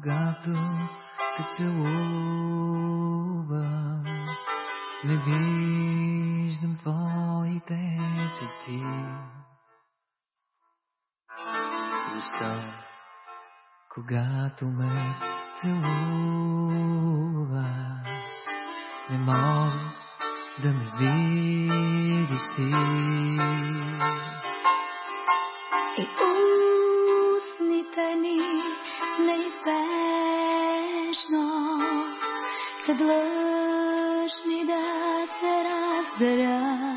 когато те целувам, не виждам твоите черти. Защо, когато ме целуваш, не можеш да ме видиш ти? И са длъжни да се разделят.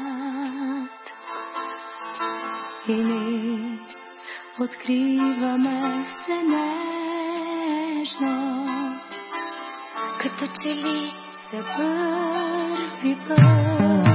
И ни откриваме се нежно, като че ли за първи път.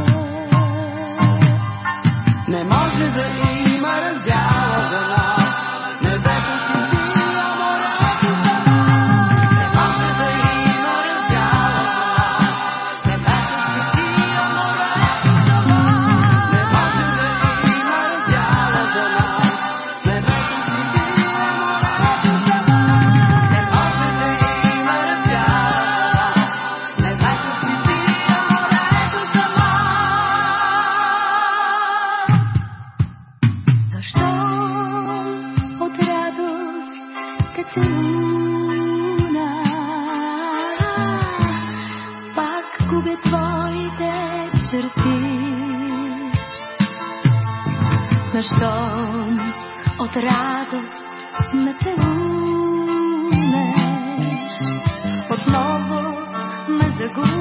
Щом от радост ме целунеш, отново ме загубиш.